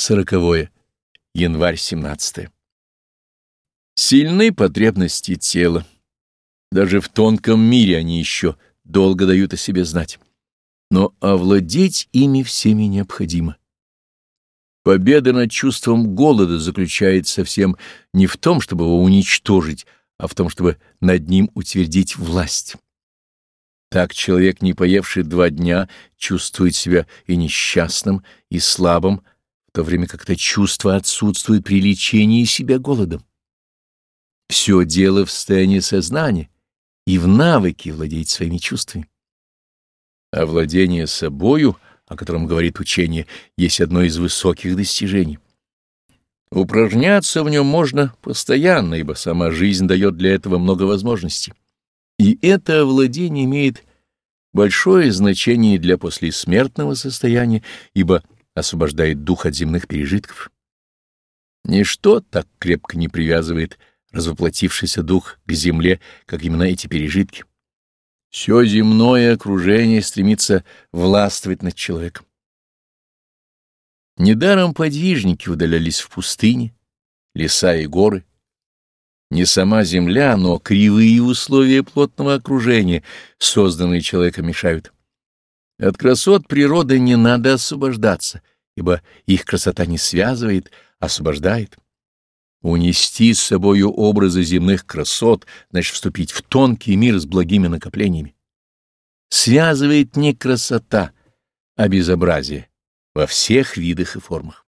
Сороковое. Январь 17. Сильны потребности тела. Даже в тонком мире они еще долго дают о себе знать. Но овладеть ими всеми необходимо. Победа над чувством голода заключается совсем не в том, чтобы его уничтожить, а в том, чтобы над ним утвердить власть. Так человек, не поевший два дня, чувствует себя и несчастным, и слабым, то время как это чувство отсутствует при лечении себя голодом. Все дело в состоянии сознания и в навыке владеть своими чувствами. А владение собою, о котором говорит учение, есть одно из высоких достижений. Упражняться в нем можно постоянно, ибо сама жизнь дает для этого много возможностей. И это овладение имеет большое значение для послесмертного состояния, ибо освобождает дух от земных пережитков. Ничто так крепко не привязывает развоплотившийся дух к земле, как именно эти пережитки. Все земное окружение стремится властвовать над человеком. Недаром подвижники удалялись в пустыне, леса и горы. Не сама земля, но кривые условия плотного окружения, созданные человеком, мешают. От красот природы не надо освобождаться, ибо их красота не связывает, освобождает. Унести с собою образы земных красот, значит вступить в тонкий мир с благими накоплениями. Связывает не красота, а безобразие во всех видах и формах.